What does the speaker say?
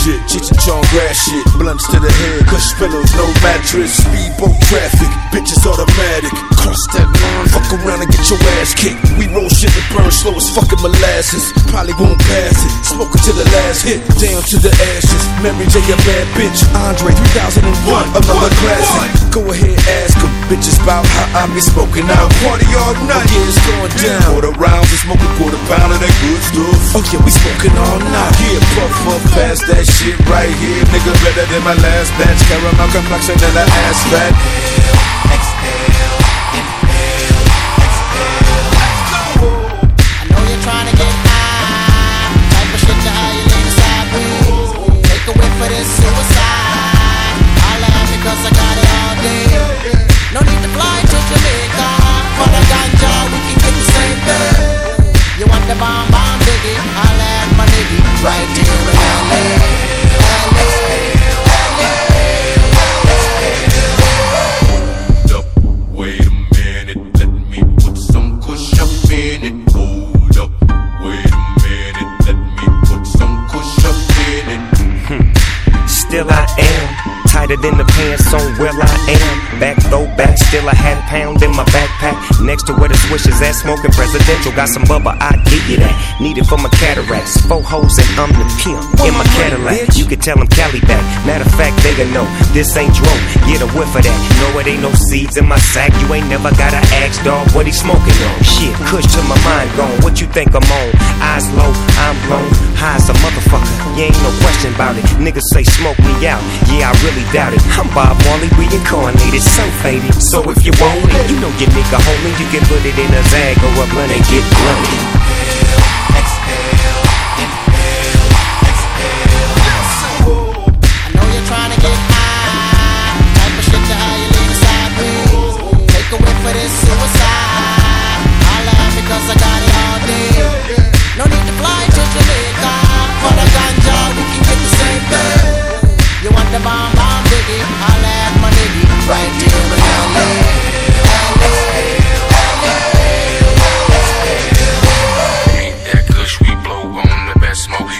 shit. Cheech and grass shit. Blunts to the head, cush pillows, no mattress. Speedboat traffic, bitches automatic. Cross that line, fuck around and get your ass kicked. We roll shit that burn slow as fucking molasses. Probably won't pass it. Smoking to the last hit, down to the ashes. Mary J, a bad bitch. Andre 3001, another classic. Go ahead, ask them bitches about how I be smoking out. Party all night, yeah, it's going down. Quarter rounds, we smoke a quarter pound of that good stuff. Oh yeah, we smoking all night. Yeah, puff, puff, pass that shit right here. Nigga better than my last batch. Caramel complexion and an ass fat. Still I am tighter than the pants on where I am. Back throw back, still a half pound in my backpack. Next to where the swish is at, smoking presidential. Got some bubba, I give you that. Need it for my cataracts. Four hoes and I'm the pimp in my Cadillac. You can tell them Cali back. Matter of fact, they know this ain't dro. Get a whiff of that. No, it ain't no seeds in my sack. You ain't never gotta ask, dog, what he smoking on. Shit, kush to my mind gone. What you think I'm on? Eyes low, I'm blown. High as a motherfucker. Ain't no question about it. Niggas say smoke me out. Yeah, I really doubt it. I'm Bob Marley, reincarnated, so faded. So if you want it, you know your nigga homie, you can put it in a bag or a blunt and get. Exhale. smoke.